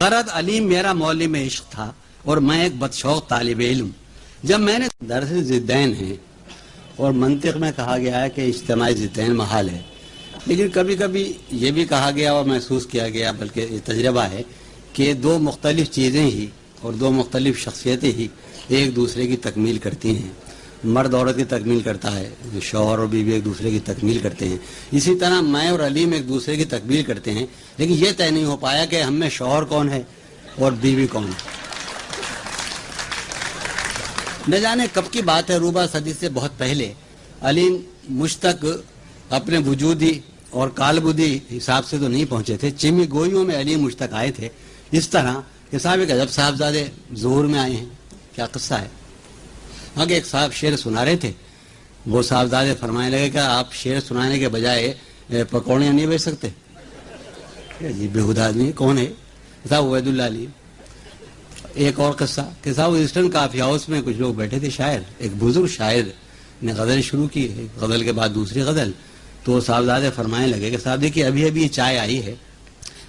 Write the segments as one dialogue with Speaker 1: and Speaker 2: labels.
Speaker 1: غرض علیم میرا مولم عشق تھا اور میں ایک بدشوق طالب علم۔ جب میں نے درس زدین ہیں اور منطق میں کہا گیا ہے کہ اجتماعی زدین محال ہے، لیکن کبھی کبھی یہ بھی کہا گیا اور محسوس کیا گیا، بلکہ یہ تجربہ ہے کہ دو مختلف چیزیں ہی اور دو مختلف شخصیتیں ہی ایک دوسرے کی تکمیل کرتی ہیں۔ مرد عورت کی تکمیل کرتا ہے، شوہر اور بیوی ایک دوسرے کی تکمیل کرتے ہیں۔ اسی طرح میں اور علیم ایک دوسرے کی تکمیل کرتے ہیں، لیکن یہ طے نہیں ہو پایا کہ ہم میں شوہر کون ہے اور بیوی کون ہے۔ نہ جانے کب کی بات ہے، روبا صدی سے بہت پہلے۔ علیم مشتق اپنے وجودی اور کالبدی حساب سے تو نہیں پہنچے تھے۔ چمی گوئیوں میں علیم مشتق آئے تھے۔ اس طرح کہ صاحب ایک عجب صاحبزادے ظہور میں آئے ہیں۔ کیا قصہ ہے؟ آگے ایک صاحب شعر سنا رہے تھے۔ وہ صاحبزادے فرمانے لگے کہ آپ شعر سنانے کے بجائے پکوڑیاں نہیں بیچ سکتے۔ جی بےحد آدمی، کون ہے؟ صاحب عبید اللہ علی۔ ایک اور قصہ کہ صاحب ایسٹرن کافی ہاؤس میں کچھ لوگ بیٹھے تھے شاعر۔ ایک بزرگ شاعر نے غزل شروع کی ہے غزل کے بعد دوسری غزل۔ تو صاحبزادے فرمانے لگے کہ صاحب، دیکھیے، ابھی ابھی یہ چائے آئی ہے۔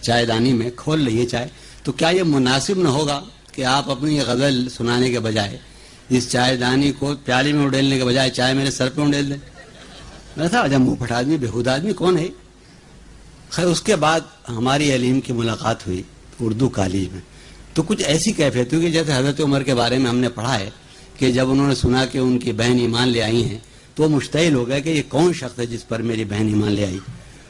Speaker 1: چائے دانی میں کھول لیے چائے۔ تو کیا یہ مناسب نہ ہوگا کہ آپ اپنی یہ غزل سنانے کے بجائے اس چائے دانی کو پیالی میں اڈیلنے کے بجائے چائے میرے سر پہ اڈیل دیں میں تھا جب منہ پھٹ آدمی، بےحود آدمی کون ہے؟ خیر، اس کے بعد ہماری علیم کی ملاقات ہوئی اردو کالج میں۔ تو کچھ ایسی کیفیت ہوئی کہ جیسے حضرت عمر کے بارے میں ہم نے پڑھا ہے کہ جب انہوں نے سنا کہ ان کی بہن ایمان لے آئی ہیں، تو وہ مشتعل ہو گئے کہ یہ کون شخص ہے جس پر میری بہن ایمان لے آئی۔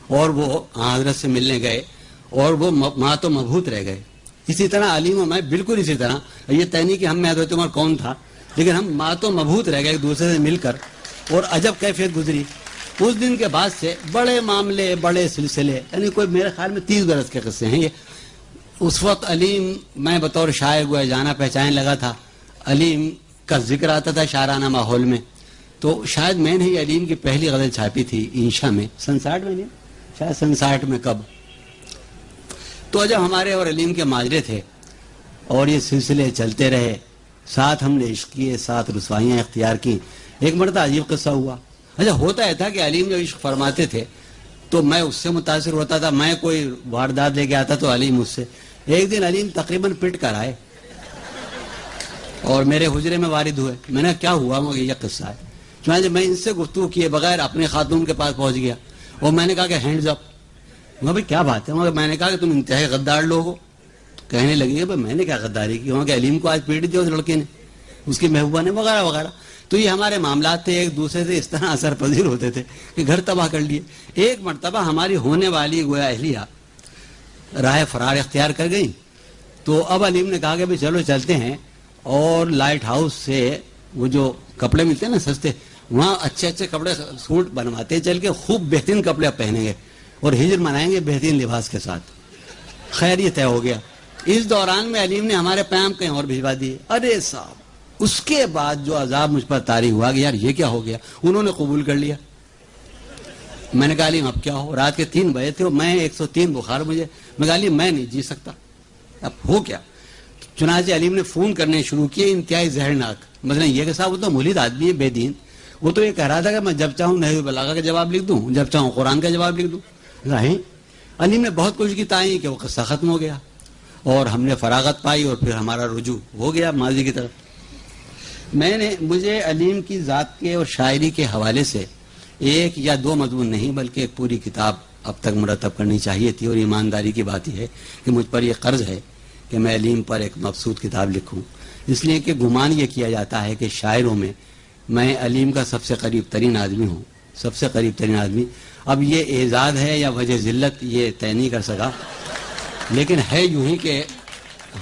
Speaker 1: اور وہ حضرت سے ملنے گئے اور وہ ماں تو مبہوت رہ گئے۔ اسی طرح علیم و میں بالکل اسی طرح یہ طے کہ ہم میں حضرت عمر کون تھا لیکن ہم ماں تو مبہوت رہ گئے ایک دوسرے سے مل کر اور عجب کیفیت گزری۔ اس دن کے بعد سے بڑے معاملے، بڑے سلسلے یعنی کوئی میرے خیال میں تیس برس کے قصے ہیں۔ یہ اس وقت علیم، میں بطور شاعر گویا جانا پہچانے لگا تھا۔ علیم کا ذکر آتا تھا شاعرانہ ماحول میں۔ تو شاید میں نے ہی علیم کی پہلی غزل چھاپی تھی انشا میں۔ سنساٹھ میں نہیں؟ شاید سنساٹھ میں کب۔ تو جب ہمارے اور علیم کے ماجرے تھے اور یہ سلسلے چلتے رہے ساتھ ہم نے عشق کیے، ساتھ رسوائیاں اختیار کی ایک مرتبہ عجیب قصہ ہوا۔ اچھا ہوتا ہے تھا کہ علیم جو عشق فرماتے تھے، تو میں اس سے متاثر ہوتا تھا، میں کوئی واردات لے کے آتا تو علیم اس سے۔ ایک دن علیم تقریباً پٹ کر آئے۔ اور میرے حجرے میں وارد ہوئے۔ میں نے کیا ہوا؟ مگر یہ قصہ ہے۔ چنانچہ میں ان سے گفتگو کیے بغیر اپنے خاتون کے پاس پہنچ گیا۔ اور میں نے کہا کہ ہینڈز اپ مگر بھائی، کیا بات ہے؟ مگر میں نے کہا کہ تم انتہائی غدار لوگ ہو۔ کہنے لگے بھائی میں نے کیا غداری کی؟ وہاں کہ علیم کو آج پیٹ دیا اس لڑکے نے، اس کی محبوبہ نے، وغیرہ وغیرہ۔ تو یہ ہمارے معاملات تھے، ایک دوسرے سے اس طرح اثر پذیر ہوتے تھے کہ گھر تباہ کر لیے۔ ایک مرتبہ ہماری ہونے والی گویا اہلیہ راہ فرار اختیار کر گئی تو اب علیم نے کہا کہ بھائی چلو چلتے ہیں۔ اور لائٹ ہاؤس سے وہ جو کپڑے ملتے ہیں نا سستے، وہاں اچھے اچھے کپڑے، سوٹ بنواتے چل کے خوب بہترین کپڑے پہنیں گے۔ اور ہجر منائیں گے بہترین لباس کے ساتھ۔ خیر، یہ طے ہو گیا۔ اس دوران میں علیم نے ہمارے پیام کہیں اور بھجوا دیے۔ ارے صاحب، اس کے بعد جو عذاب مجھ پر تاریخ ہوا کہ یار یہ کیا ہو گیا؟ انہوں نے قبول کر لیا۔ میں نے کہا، علیم، اب کیا ہو؟ رات کے تین بجے تھے میں ایک سو تین بخار مجھے۔ میں کہا، علیم، میں نہیں جی سکتا۔ اب ہو کیا؟ چنانچہ علیم نے فون کرنے شروع کیے انتہائی زہرناک مثلا یہ کہ صاحب، وہ تو مولید آدمی ہے، بے دین۔ وہ تو یہ کہہ رہا تھا کہ میں جب چاہوں نہیں بلاغا کا جواب لکھ دوں، جب چاہوں قرآن کا جواب لکھ دوں۔ رہیں علیم نے بہت کوشش کی، تائیں کہ وہ قصہ ختم ہو گیا۔ اور ہم نے فراغت پائی اور پھر ہمارا رجوع ہو گیا ماضی کی طرف۔ میں نے، مجھے علیم کی ذات کے اور شاعری کے حوالے سے ایک یا دو مضمون نہیں بلکہ ایک پوری کتاب اب تک مرتب کرنی چاہیے تھی اور ایمانداری کی بات یہ ہے کہ مجھ پر یہ قرض ہے کہ میں علیم پر ایک مقصود کتاب لکھوں۔ اس لیے کہ گمان یہ کیا جاتا ہے کہ شاعروں میں میں علیم کا سب سے قریب ترین آدمی ہوں۔ سب سے قریب ترین آدمی۔ اب یہ اعزاز ہے یا وجہ ذلت یہ طے نہیں کر سکا۔ لیکن ہے یوں ہی کہ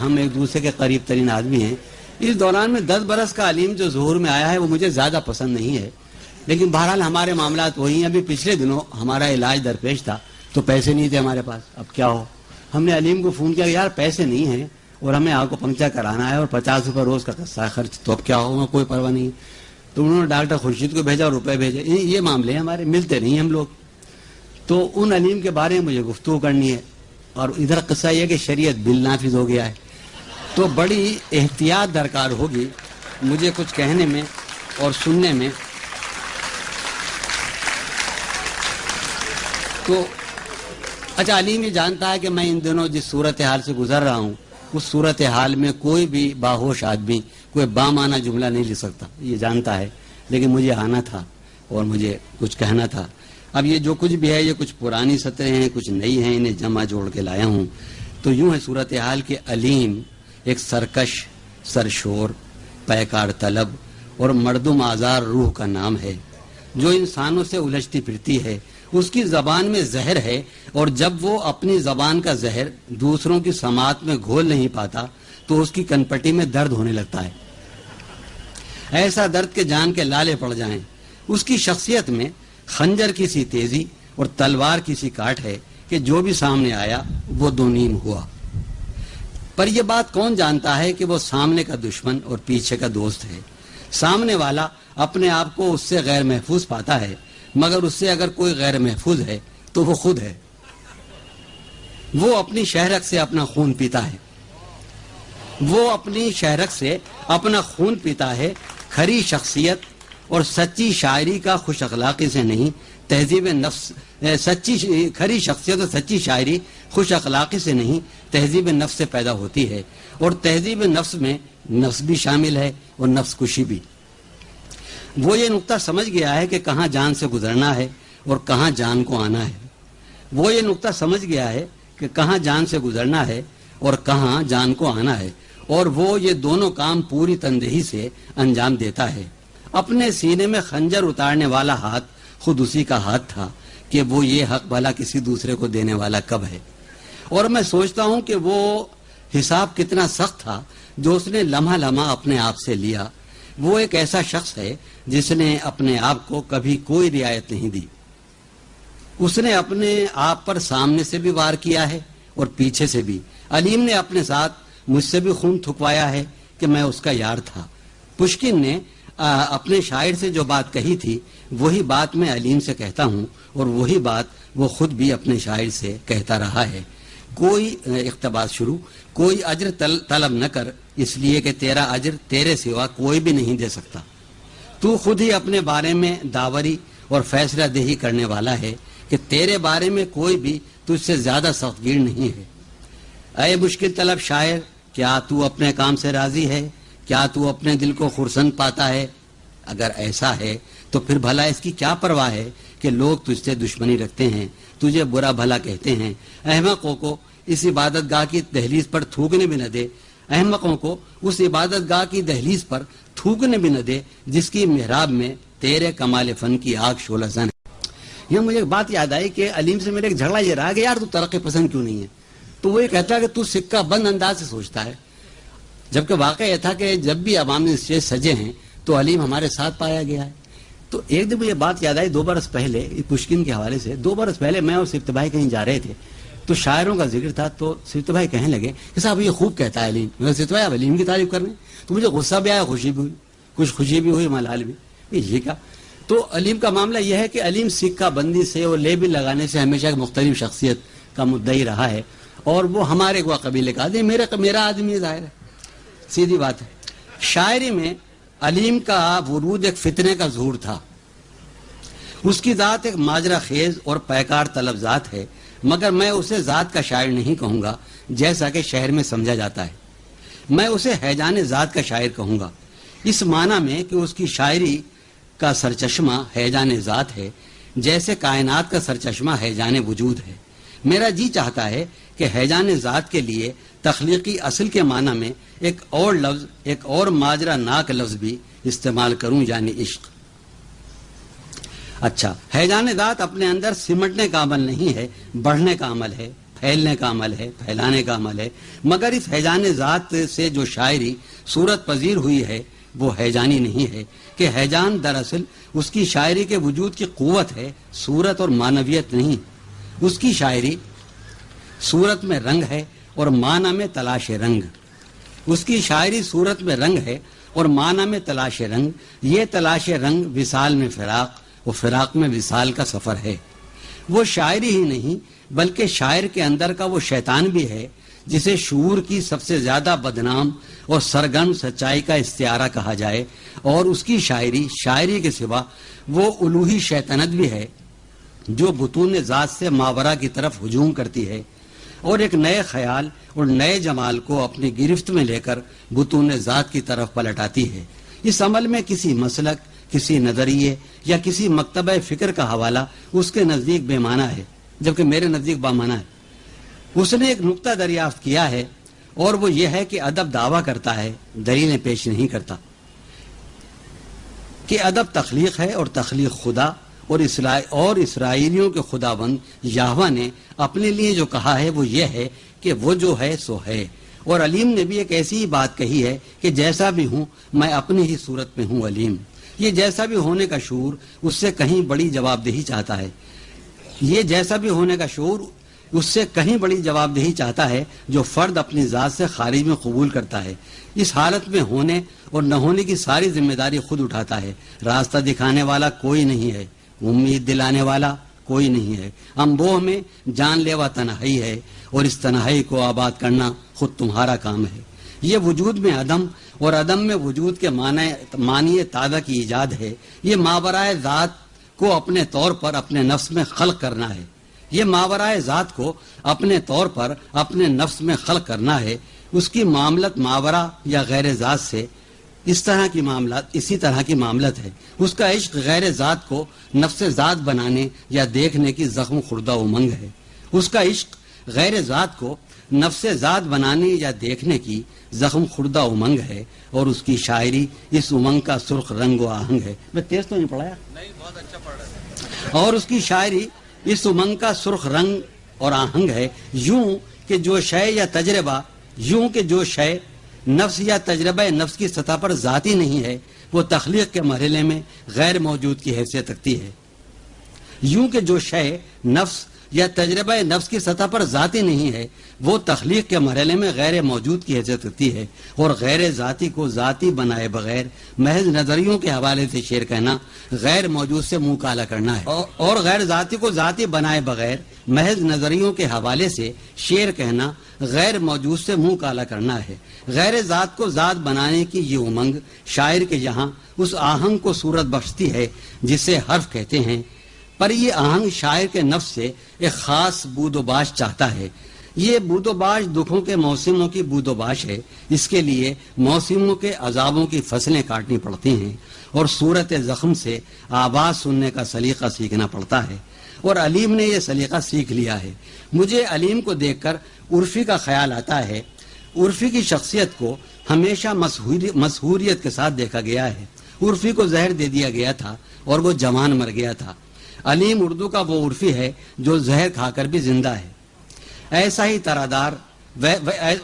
Speaker 1: ہم ایک دوسرے کے قریب ترین آدمی ہیں۔ اس دوران میں دس برس کا علیم جو ظہور میں آیا ہے وہ مجھے زیادہ پسند نہیں ہے۔ لیکن بہرحال ہمارے معاملات وہی ہیں۔ ابھی پچھلے دنوں ہمارا علاج درپیش تھا تو پیسے نہیں تھے ہمارے پاس۔ اب کیا ہو؟ ہم نے علیم کو فون کیا کہ یار پیسے نہیں ہیں اور ہمیں آپ کو پنکچر کرانا ہے اور پچاس روپے روز کا قصہ خرچ۔ تو اب کیا ہوگا؟ کوئی پرواہ نہیں۔ تو انہوں نے ڈاکٹر خورشید کو بھیجا اور روپے بھیجے۔ یہ معاملے ہیں ہمارے، ملتے نہیں ہم لوگ۔ تو ان علیم کے بارے میں مجھے گفتگو کرنی ہے۔ اور ادھر قصہ یہ کہ شریعت بل نافذ ہو گیا ہے۔ تو بڑی احتیاط درکار ہوگی مجھے کچھ کہنے میں اور سننے میں۔ تو اچھا علیم یہ جانتا ہے کہ میں ان دنوں جس صورت حال سے گزر رہا ہوں، اس صورت حال میں کوئی بھی باہوش آدمی، کوئی بامانہ جملہ نہیں لکھ سکتا، یہ جانتا ہے۔ لیکن مجھے آنا تھا اور مجھے کچھ کہنا تھا۔ اب یہ جو کچھ بھی ہے، یہ کچھ پرانی سطریں ہیں، کچھ نئی ہیں، انہیں جمع جوڑ کے لایا ہوں۔ تو یوں ہے صورت حال کہ علیم ایک سرکش، سرشور، پیکار طلب اور مردم آزار روح کا نام ہے۔ جو انسانوں سے الجھتی پھرتی ہے، اس کی زبان میں زہر ہے اور جب وہ اپنی زبان کا زہر دوسروں کی سماعت میں گھول نہیں پاتا، تو اس کی کنپٹی میں درد ہونے لگتا ہے۔ ایسا درد کے جان کے لالے پڑ جائیں۔ اس کی شخصیت میں خنجر کی سی تیزی اور تلوار کی سی کاٹ ہے کہ جو بھی سامنے آیا وہ دو نیم ہوا۔ پر یہ بات کون جانتا ہے کہ وہ سامنے کا دشمن اور پیچھے کا دوست ہے؟ سامنے والا اپنے آپ کو اس سے غیر محفوظ پاتا ہے، مگر اس سے اگر کوئی غیر محفوظ ہے تو وہ خود ہے۔ وہ اپنی شہرک سے اپنا خون پیتا ہے۔ وہ اپنی شہرک سے اپنا خون پیتا ہے، کھری شخصیت اور سچی شاعری کا خوش اخلاقی سے نہیں، تہذیب نفس سچی کھری شخصیت اور سچی شاعری خوش اخلاقی سے نہیں، تہذیب نفس سے پیدا ہوتی ہے۔ اور تہذیب نفس میں نفس بھی شامل ہے اور نفس کشی بھی۔ وہ یہ نقطہ سمجھ گیا ہے کہ کہاں جان سے گزرنا ہے اور کہاں جان کو آنا ہے۔ وہ یہ نقطہ سمجھ گیا ہے کہ کہاں جان سے گزرنا ہے اور کہاں جان کو آنا ہے۔ اور وہ یہ دونوں کام پوری تندہی سے انجام دیتا ہے۔ اپنے سینے میں خنجر اتارنے والا ہاتھ خود اسی کا ہاتھ تھا کہ وہ یہ حق بھلا کسی دوسرے کو دینے والا کب ہے۔ اور میں سوچتا ہوں کہ وہ حساب کتنا سخت تھا جو اس نے لمحہ لمحہ اپنے آپ سے لیا۔ وہ ایک ایسا شخص ہے جس نے اپنے آپ کو کبھی کوئی رعایت نہیں دی۔ اس نے اپنے آپ پر سامنے سے بھی وار کیا ہے اور پیچھے سے بھی۔ علیم نے اپنے ساتھ مجھ سے بھی خون تھکوایا ہے کہ میں اس کا یار تھا۔ پشکن نے اپنے شاعر سے جو بات کہی تھی، وہی بات میں علیم سے کہتا ہوں، اور وہی بات وہ خود بھی اپنے شاعر سے کہتا رہا ہے۔ کوئی اقتباس شروع، کوئی اجر طلب نہ کر، اس لیے کہ تیرا اجر تیرے سوا کوئی بھی نہیں دے سکتا۔ تو خود ہی اپنے بارے میں داوری اور فیصلہ دہی کرنے والا ہے کہ تیرے بارے میں کوئی بھی تجھ سے زیادہ سخت گیر نہیں ہے۔ اے مشکل طلب شاعر، کیا تو اپنے کام سے راضی ہے؟ کیا تو اپنے دل کو خرسن پاتا ہے؟ اگر ایسا ہے، تو پھر بھلا اس کی کیا پرواہ ہے کہ لوگ تجھ سے دشمنی رکھتے ہیں، تجھے برا بھلا کہتے ہیں؟ احمقوں کو اس عبادت گاہ کی دہلیز پر تھوکنے بھی نہ دے۔ احمقوں کو اس عبادت گاہ کی دہلیز پر تھوکنے بھی نہ دے، جس کی محراب میں تیرے کمال فن کی آگ شولہ زن ہے۔ یہ مجھے ایک بات یاد آئی کہ علیم سے میرے ایک جھگڑا یہ رہا کہ یار تو ترقی پسند کیوں نہیں ہے؟ تو وہ یہ کہتا ہے کہ تو سکہ بند انداز سے سوچتا ہے۔ جبکہ واقعہ یہ تھا کہ جب بھی عوامی اسٹیج سجے ہیں تو علیم ہمارے ساتھ پایا گیا ہے۔ تو ایک دن مجھے بات یاد آئی، دو برس پہلے پشکن کے حوالے سے، دو برس پہلے میں اور سفت بھائی کہیں جا رہے تھے۔ تو شاعروں کا ذکر تھا، تو سفت بھائی کہنے لگے کہ صاحب یہ خوب کہتا ہے علیم۔ سفت بھائی اب علیم کی تعریف کرنے تو مجھے غصہ بھی آیا، خوشی بھی ہوئی۔ کچھ خوشی بھی ہوئی ملال بھی۔ یہ کیا؟ تو علیم کا معاملہ یہ ہے کہ علیم سکہ بندی سے اور لیبل لگانے سے ہمیشہ ایک مختلف شخصیت کا مدعی رہا ہے۔ اور وہ ہمارے کو قبیلے کا آدمی میرا میرا آدمی ظاہر ہے۔ سیدھی بات ہے۔ شاعری میں علیم کا ورود ایک فتنے کا ظہور تھا۔ اس کی ذات ایک ماجرہ خیز اور پیکار طلب ذات ہے، مگر میں اسے ذات کا شاعر نہیں کہوں گا، جیسا کہ شہر میں سمجھا جاتا ہے۔ میں اسے حیجان ذات کا شاعر کہوں گا۔ اس معنی میں کہ اس کی شاعری کا سرچشمہ حیجان ذات ہے، جیسے کائنات کا سرچشمہ حیجان وجود ہے۔ میرا جی چاہتا ہے کہ حیجان ذات کے لیے تخلیقی اصل کے معنی میں ایک اور لفظ، ایک اور ماجرا ناک لفظ بھی استعمال کروں یعنی عشق۔ اچھا حیجان ذات اپنے اندر سمٹنے کا عمل نہیں ہے، بڑھنے کا عمل ہے، پھیلنے کا عمل ہے، پھیلانے کا عمل ہے۔ مگر اس حیجان ذات سے جو شاعری صورت پذیر ہوئی ہے، وہ حیجانی نہیں ہے کہ حیجان دراصل اس کی شاعری کے وجود کی قوت ہے، صورت اور معنویت نہیں۔ اس کی شاعری صورت میں رنگ ہے اور معنی میں تلاش رنگ۔ اس کی شاعری صورت میں رنگ ہے اور معنی میں تلاش رنگ۔ یہ تلاش رنگ وصال میں فراق اور فراق میں وصال کا سفر ہے۔ وہ شاعری ہی نہیں، بلکہ شاعر کے اندر کا وہ شیطان بھی ہے، جسے شعور کی سب سے زیادہ بدنام اور سرگرم سچائی کا استعارہ کہا جائے۔ اور اس کی شاعری شاعری کے سوا وہ الوحی شیطنت بھی ہے، جو بطون ذات سے ماورا کی طرف ہجوم کرتی ہے۔ اور ایک نئے خیال اور نئے جمال کو اپنی گرفت میں لے کر بتون ذات کی طرف پلٹاتی ہے۔ اس عمل میں کسی مسلک، کسی نظریے یا کسی مکتبہ فکر کا حوالہ اس کے نزدیک بے معنی ہے، جبکہ میرے نزدیک بامانہ ہے۔ اس نے ایک نقطہ دریافت کیا ہے اور وہ یہ ہے کہ ادب دعویٰ کرتا ہے، دلیلیں پیش نہیں کرتا۔ کہ ادب تخلیق ہے اور تخلیق خدا اور اور اسرائیلیوں کے خدا بند یاہوا نے اپنے لیے جو کہا ہے وہ یہ ہے کہ وہ جو ہے سو ہے۔ اور علیم نے بھی ایک ایسی بات کہی ہے کہ جیسا بھی ہوں میں اپنی ہی صورت میں ہوں علیم۔ یہ جیسا بھی ہونے کا شعور اس سے کہیں بڑی جواب دہی چاہتا ہے۔ یہ جیسا بھی ہونے کا شعور اس سے کہیں بڑی جواب دہی چاہتا ہے جو فرد اپنی ذات سے خارج میں قبول کرتا ہے۔ اس حالت میں ہونے اور نہ ہونے کی ساری ذمہ داری خود اٹھاتا ہے۔ راستہ دکھانے والا کوئی نہیں ہے۔ امید دلانے والا کوئی نہیں ہے۔ امبوہ میں جان لیوا تنہائی ہے اور اس تنہائی کو آباد کرنا خود تمہارا کام ہے۔ یہ وجود میں عدم اور عدم میں وجود کے معنی تازہ کی ایجاد ہے۔ یہ ماورائے ذات کو اپنے طور پر اپنے نفس میں خلق کرنا ہے۔ یہ ماورائے ذات کو اپنے طور پر اپنے نفس میں خلق کرنا ہے۔ اس کی معاملت ماورا یا غیر ذات سے اس طرح کی معاملات اسی طرح کی معاملت ہے۔ اس کا عشق غیر ذات کو نفس ذات بنانے یا دیکھنے کی زخم خوردہ امنگ ہے۔ اس کا عشق غیر ذات کو نفس ذات بنانے یا دیکھنے کی زخم خوردہ امنگ ہے اور اس کی شاعری اس امنگ کا سرخ رنگ و آہنگ ہے۔ میں تیز تو نہیں پڑھایا اچھا اور اس کی شاعری اس امنگ کا سرخ رنگ اور آہنگ ہے۔ یوں کہ جو شے یا تجربہ یوں کہ جو شے نفس یا تجربہ نفس کی سطح پر ذاتی نہیں ہے، وہ تخلیق کے مرحلے میں غیر موجود کی حیثیت رکھتی ہے۔ یوں کہ جو شے نفس یا تجربہ نفس کی سطح پر ذاتی نہیں ہے، وہ تخلیق کے مرحلے میں غیر موجود کی حیثیت رکھتی ہے اور غیر ذاتی کو ذاتی بنائے بغیر محض نظریوں کے حوالے سے شعر کہنا، غیر موجود سے منہ کالا کرنا ہے۔ اور غیر ذاتی کو ذاتی بنائے بغیر محض نظریوں کے حوالے سے شعر کہنا، غیر موجود سے منہ کالا کرنا ہے۔ غیر ذات کو ذات بنانے کی یہ امنگ شاعر کے یہاں اس آہنگ کو صورت بخشتی ہے، جسے حرف کہتے ہیں۔ پر یہ آہنگ شاعر کے نفس سے ایک خاص بود و باش چاہتا ہے۔ یہ بود و باش دکھوں کے موسموں کی بود و باش ہے۔ اس کے لیے موسموں کے عذابوں کی فصلیں کاٹنی پڑتی ہیں اور صورت زخم سے آواز سننے کا سلیقہ سیکھنا پڑتا ہے۔ اور علیم نے یہ سلیقہ سیکھ لیا ہے۔ مجھے علیم کو دیکھ کر عرفی کا خیال آتا ہے۔ عرفی کی شخصیت کو ہمیشہ مسہوریت کے ساتھ دیکھا گیا ہے۔ عرفی کو زہر دے دیا گیا تھا اور وہ جوان مر گیا تھا۔ علیم اردو کا وہ عرفی ہے جو زہر کھا کر بھی زندہ ہے۔ ایسا ہی ترادار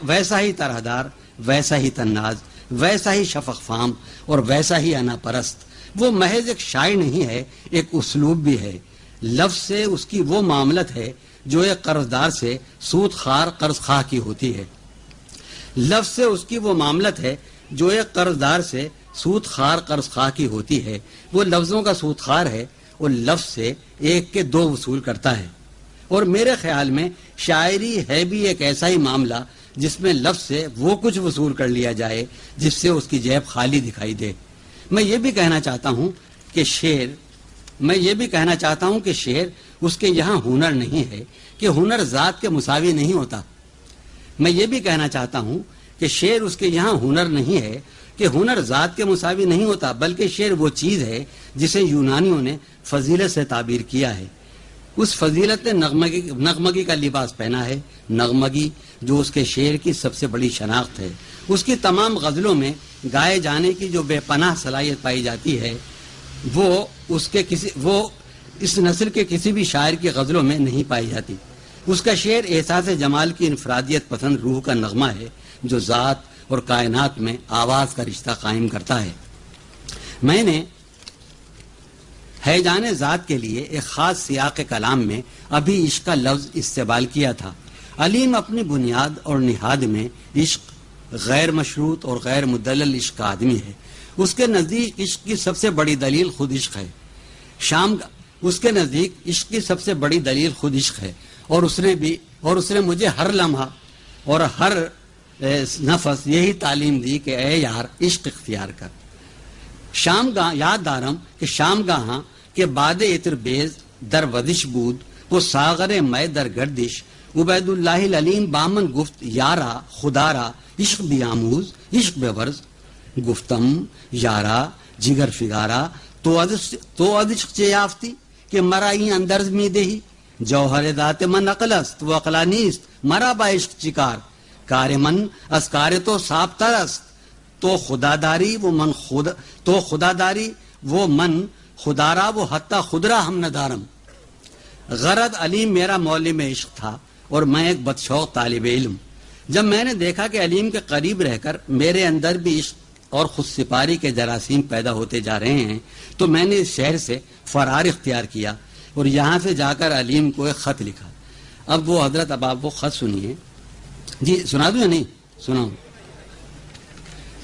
Speaker 1: ویسا ہی ترادار، ویسا ہی تناز، ویسا ہی شفق فام اور ویسا ہی انا پرست۔ وہ محض ایک شاعر نہیں ہے، ایک اسلوب بھی ہے۔ لفظ سے اس کی وہ معاملت ہے جو ایک قرض دار سے سود خار قرض خواہ کی ہوتی ہے۔ لفظ سے اس کی وہ معاملت ہے جو ایک قرض دار سے سود خار قرض خواہ کی ہوتی ہے۔ وہ لفظوں کا سود خار ہے وہ لفظ سے ایک کے دو وصول کرتا ہے۔ اور میرے خیال میں شاعری ہے بھی ایک ایسا ہی معاملہ جس میں لفظ سے وہ کچھ وصول کر لیا جائے جس سے اس کی جیب خالی دکھائی دے۔ میں یہ بھی کہنا چاہتا ہوں کہ شعر، میں یہ بھی کہنا چاہتا ہوں کہ شعر اس کے یہاں ہنر نہیں ہے کہ ہنر ذات کے مساوی نہیں ہوتا۔ میں یہ بھی کہنا چاہتا ہوں کہ شعر اس کے یہاں ہنر نہیں ہے کہ ہنر ذات کے مساوی نہیں ہوتا، بلکہ شعر وہ چیز ہے جسے یونانیوں نے فضیلت سے تعبیر کیا ہے۔ اس فضیلت نے نغمگی نغمگی کا لباس پہنا ہے۔ نغمگی، جو اس کے شعر کی سب سے بڑی شناخت ہے۔ اس کی تمام غزلوں میں گائے جانے کی جو بے پناہ صلاحیت پائی جاتی ہے، وہ اس کے کسی، وہ اس نسل کے کسی بھی شاعر کی غزلوں میں نہیں پائی جاتی۔ اس کا شعر احساس جمال کی انفرادیت پسند روح کا نغمہ ہے، جو ذات اور کائنات میں آواز کا رشتہ قائم کرتا ہے۔ میں نے حیجان ذات کے لیے ایک خاص سیاق کلام میں ابھی عشق کا لفظ استعمال کیا تھا۔ علیم اپنی بنیاد اور نہاد میں عشق غیر مشروط اور غیر مدلل عشق کا آدمی ہے۔ اس کے نزدیک عشق کی سب سے بڑی دلیل خود عشق ہے۔ شام اس کے نزدیک عشق کی سب سے بڑی دلیل خود عشق ہے۔ اور اس نے بھی اور اس نے مجھے ہر لمحہ اور ہر نفس، یہی تعلیم دی کہ اے یار، عشق اختیار کر۔ شام گاہ، یاد دارم کہ شام گاہاں کے باد اتر بیز در ودش بود، وہ ساغر میں در گردش۔ عبید اللہ العلیم بامن گفت، یارا خدارا عشق بھی آموز، عشق بے ورز۔ گفتم، یارا، جگر فگارا، تو عدش تو ادشق چے یافتی؟ کہ مرا این اندرز می دہی۔ جوہر ذات من اقلست و اقلا نیست۔ مرا با عشق چکار کار من از کار تو صاف ترست تو خدا داری وہ من خدا تو خدا داری وہ من خدارا وہ حتی خدرا ہم ندارم. غرض علیم میرا مولم عشق تھا اور میں ایک بدشوق طالب علم. جب میں نے دیکھا کہ علیم کے قریب رہ کر میرے اندر بھی عشق اور خود سپاری کے جراثیم پیدا ہوتے جا رہے ہیں، تو میں نے اس شہر سے فرار اختیار کیا اور یہاں سے جا کر علیم کو ایک خط لکھا۔ اب وہ حضرت اب آپ وہ خط سنیے۔ جی سنا دوں یا نہیں؟ سناؤں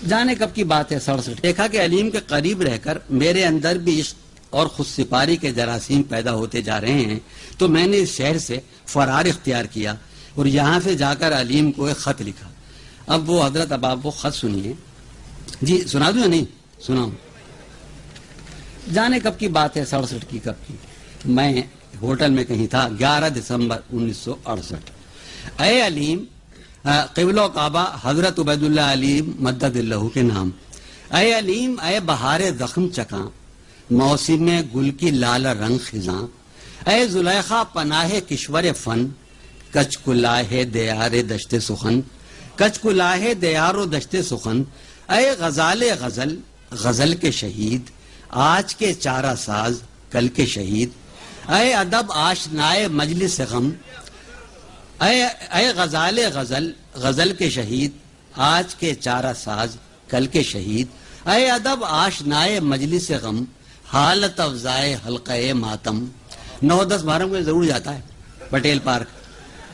Speaker 1: جانے کب کی بات ہے سڑسٹھ دیکھا کہ علیم کے قریب رہ کر میرے اندر بھی عشق اور خود سپاری کے جراثیم پیدا ہوتے جا رہے ہیں، تو میں نے اس شہر سے فرار اختیار کیا اور یہاں سے جا کر علیم کو ایک خط لکھا۔ اب وہ حضرت، اب آپ وہ خط سنیے۔ جی سنا دوں یا نہیں؟ سناؤں جانے کب کی بات ہے سڑسٹھ کی، کب کی؟ میں ہوٹل میں کہیں تھا، گیارہ دسمبر انیس سو اڑسٹھ۔ اے علیم قبل و کعبہ حضرت عبید اللہ علیم مدد اللہ کے نام۔ اے علیم، اے بہار زخم چکاں، موسم گل کی لال رنگ خزاں۔ اے زلیخا، پناہ کشور فن کچ کلاہ دیار دشت سخن۔ کچ کلاہ دیار و دشت سخن۔ اے غزال غزل غزل کے شہید، آج کے چارہ ساز، کل کے شہید۔ اے ادب آشنائے مجلس غم۔ اے اے غزال غزل غزل کے شہید، آج کے چارہ ساز، کل کے شہید۔ اے ادب آشنائے مجلس غم، حالت افزائے حلقہ ماتم۔ نو دس بارہ کو ضرور جاتا ہے، پٹیل پارک۔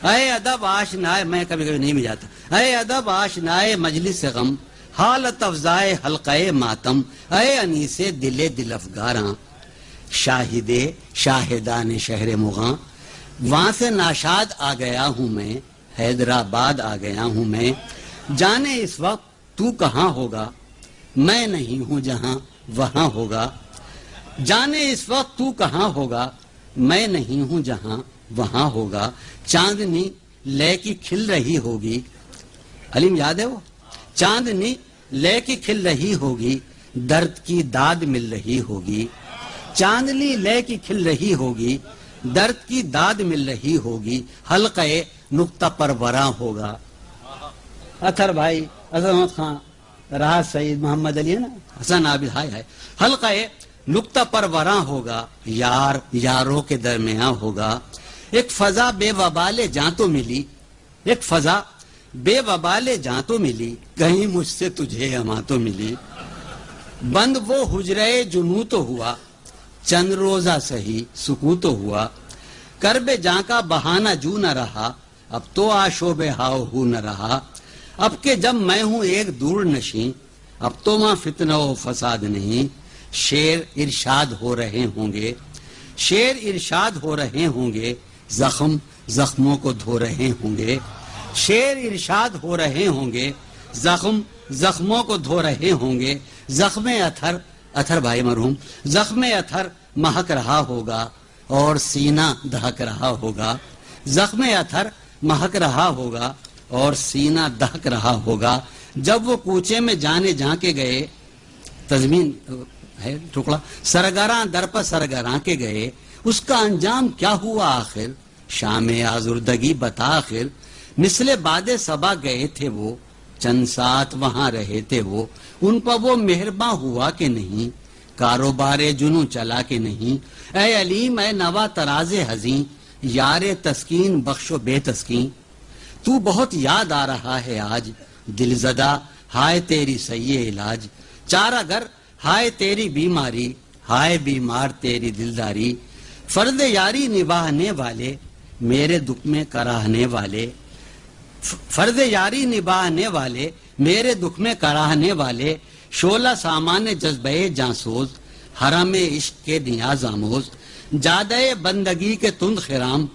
Speaker 1: اے ادب آشنائے، میں کبھی کبھی نہیں بھی جاتا۔ اے ادب آشنائے مجلس غم، حالت افزائے حلقہ ماتم۔ اے انیس دل دل افگاراں شاہد شاہدان شہر مغاں۔ وہاں سے ناشاد آ گیا ہوں میں، حیدرآباد آ گیا ہوں میں۔ جانے اس وقت تو کہاں ہوگا؟ میں نہیں ہوں جہاں، وہاں ہوگا۔ جانے اس وقت تو کہاں ہوگا؟ میں نہیں ہوں جہاں، وہاں ہوگا۔ چاندنی لے کی کھل رہی ہوگی۔ علیم یاد ہے وہ؟ چاندنی لے کی کھل رہی ہوگی، درد کی داد مل رہی ہوگی۔ چاندنی لے کی کھل رہی ہوگی درد کی داد مل رہی ہوگی حلقہ نقطہ پر وراں ہوگا۔ اتھر بھائی احمد خان راحت سعید محمد علی ہے نا؟ حسن عابد ہائے ہائے۔ حلقہ نقطہ پر وراں ہوگا یار یاروں کے درمیان ہوگا۔ ایک فضا بے وبال جہاں تو ملی۔ ایک فضا بے وبال جہاں تو ملی۔ کہیں مجھ سے تجھے ہما تو ملی۔ بند وہ حجرے جنو تو ہوا۔ چند روزہ سہی سکو تو ہوا کرب جہاں کا بہانہ جو نہ رہا، اب تو آشوب ہاؤ ہو نہ رہا۔ اب کہ جب میں ہوں ایک دور نشیں، اب تو وہاں فتنہ و فساد نہیں۔ شیر ارشاد ہو رہے ہوں گے۔ شیر ارشاد ہو رہے ہوں گے۔ زخم زخموں کو دھو رہے ہوں گے۔ شیر ارشاد ہو رہے ہوں گے۔ زخم زخموں کو دھو رہے ہوں گے۔ زخم اتھر اتھر بھائی مرحوم، زخم اتھر مہک رہا ہوگا اور سینہ دہک رہا ہوگا۔ زخم اتھر مہک رہا ہوگا اور سینہ دہک رہا ہوگا۔ جب وہ کوچے میں جانے جا کے گئے، تزمین، ہے ٹکڑا سرگراں در پر سرگراں کے گئے، اس کا انجام کیا ہوا آخر؟ شام آزردگی بتا آخر۔ مثل باد سبا گئے تھے وہ چند ساتھ وہاں رہے تھے وہ، ان پر وہ مہرباں ہوا کہ نہیں، کاروبار جنو چلا کہ نہیں۔ اے علیم، اے نوا تراز حزین، یار تسکین بخش و بے تسکین۔ تو بہت یاد آ رہا ہے آج، دل زدہ، ہائے تیری سی علاج۔ چار اگر، ہائے تیری بیماری، ہائے بیمار تیری دلداری۔ فرد یاری نباہنے والے، میرے دکھ میں کراہنے والے۔ فرد یاری نباہنے والے، میرے دکھ میں کراہنے والے شولہ سامان جذبہ جانسوز حرم عشق کے نیاز آموز جادہ بندگی کے تند خرام،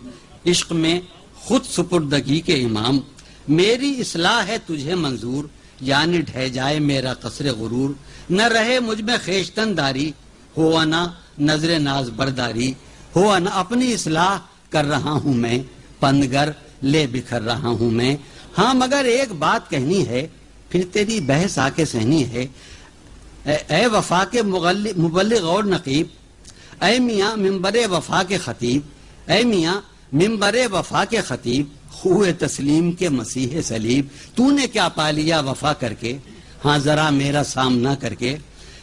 Speaker 1: عشق میں خود سپردگی کے امام، میری اصلاح ہے تجھے منظور یعنی ڈھہ جائے میرا قصر غرور، نہ رہے مجھ میں خیشتن داری ہو انا نظر ناز برداری ہو انا اپنی اصلاح کر رہا ہوں میں، پندگر لے بکھر رہا ہوں میں۔ ہاں مگر ایک بات کہنی ہے، پھر تیری بحث آ کے سہنی ہے۔ اے اے وفا کے مبلغ اور نقیب، اے میاں ممبر وفا کے خطیب، اے میاں ممبر وفا کے خطیب، خوہ تسلیم کے مسیح سلیب تو نے کیا پا لیا وفا کر کے؟ ہاں ذرا میرا سامنا کر کے۔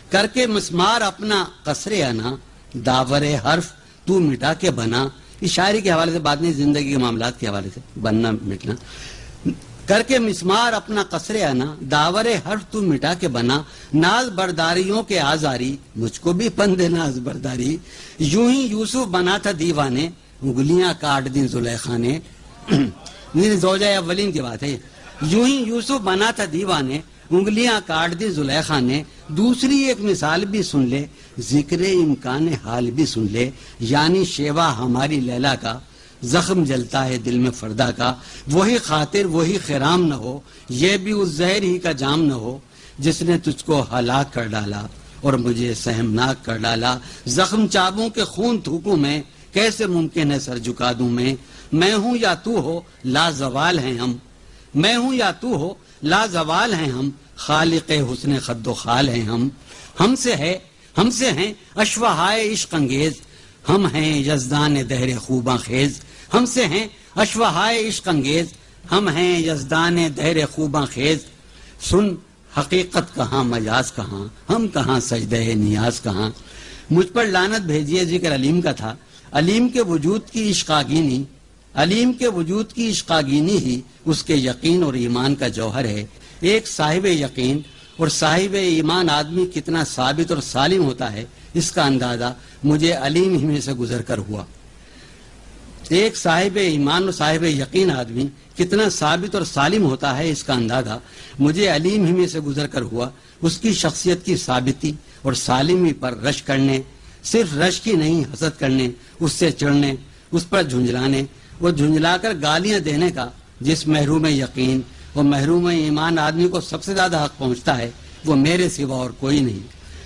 Speaker 1: کر کے مسمار اپنا قصر انا، داور حرف تو مٹا کے بنا۔ اس شاعری کے حوالے سے بات نہیں زندگی کے معاملات کے حوالے سے بننا، مٹنا۔ کر کے مسمار اپنا قصر انا داور حرف تو مٹا کے بنا۔ ناز برداریوں کے آزاری، مجھ کو بھی پند ناز برداری۔ یوں ہی یوسف بنا تھا دیوانے، انگلیاں کاٹ دی زلیخا نے زوجہ اولین کی بات ہے۔ یوں ہی یوسف بنا تھا دیوانے انگلیاں کاٹ دی زلیخا نے، دوسری ایک مثال بھی سن لے، ذکر امکان حال بھی سن لے یعنی شیوا ہماری لیلا کا، زخم جلتا ہے دل میں فردا کا، وہی خاطر، وہی خرام نہ ہو، یہ بھی اس زہر ہی کا جام نہ ہو، جس نے تجھ کو ہلاک کر ڈالا اور مجھے سہمناک کر ڈالا۔ زخم چابوں کے خون تھوکوں میں، کیسے ممکن ہے سر جھکا دوں میں؟ میں ہوں یا تو ہو، لا زوال ہیں ہم۔ میں ہوں یا تو ہو، لا زوال ہیں ہم۔ خالق حسن خد و خال ہیں ہم۔ ہم سے ہے، ہم سے ہیں اشوہائے عشق انگیز۔ ہم ہیں یزدان دہر خوباں خیز۔ ہم سے ہیں اشوہائے عشق انگیز۔ ہم ہیں یزدان دہر خوباں خیز۔ سن، حقیقت کہاں، مجاز کہاں؟ ہم کہاں، سجدہ نیاز کہاں؟ مجھ پر لانت بھیجیے جی، ذکر علیم کا تھا۔ علیم کے وجود کی عشقاگینی علیم کے وجود کی عشقاگینی ہی اس کے یقین اور ایمان کا جوہر ہے۔ ایک صاحب یقین اور صاحب ایمان آدمی کتنا ثابت اور سالم ہوتا ہے، اس کا اندازہ مجھے علیم ہی میں سے گزر کر ہوا۔ ایک صاحب ایمان اور صاحب یقین آدمی کتنا ثابت اور سالم ہوتا ہے، اس کا اندازہ مجھے علیم ہی میں سے گزر کر ہوا۔ اس کی شخصیت کی ثابتی اور سالمی پر رش کرنے، صرف رش کی نہیں، حسد کرنے، اس سے چڑھنے، اس پر جھنجلانے وہ جھنجلا کر گالیاں دینے کا، جس محروم یقین اور محروم ایمان آدمی کو سب سے زیادہ حق پہنچتا ہے، وہ میرے سوا اور کوئی نہیں۔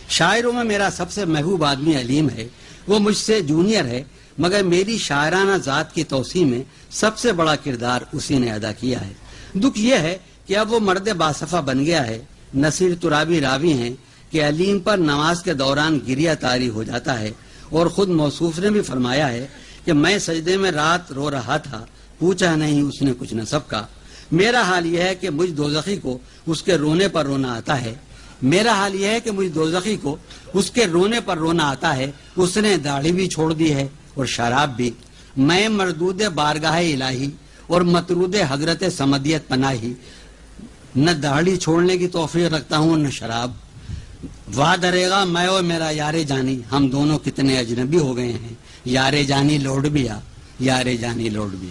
Speaker 1: شاعروں میں میرا سب سے محبوب آدمی علیم ہے۔ وہ مجھ سے جونیئر ہے، مگر میری شاعرانہ ذات کی توسیع میں سب سے بڑا کردار اسی نے ادا کیا ہے۔ دکھ یہ ہے کہ اب وہ مرد باصفہ بن گیا ہے۔ نصیر ترابی راوی ہیں کہ علیم پر نماز کے دوران گریا تاری ہو جاتا ہے اور خود موصوف نے بھی فرمایا ہے کہ میں سجدے میں رات رو رہا تھا، پوچھا نہیں، اس نے کچھ نصب کا میرا حال یہ ہے کہ مجھ دوزخی کو اس کے رونے پر رونا آتا ہے۔ میرا حال یہ ہے کہ مجھ دوزخی کو اس کے رونے پر رونا آتا ہے۔ اس نے داڑھی بھی چھوڑ دی ہے اور شراب بھی۔ میں مردود بارگاہ الہی اور مترود حضرت سمدیت پناہی۔ نہ داڑھی چھوڑنے کی توفیق رکھتا ہوں، نہ شراب۔ وا درے گا میں اور میرا یار جانی، ہم دونوں کتنے اجنبی ہو گئے ہیں۔ یار جانی لوڑ بھی آ یار جانی لوڑ بھی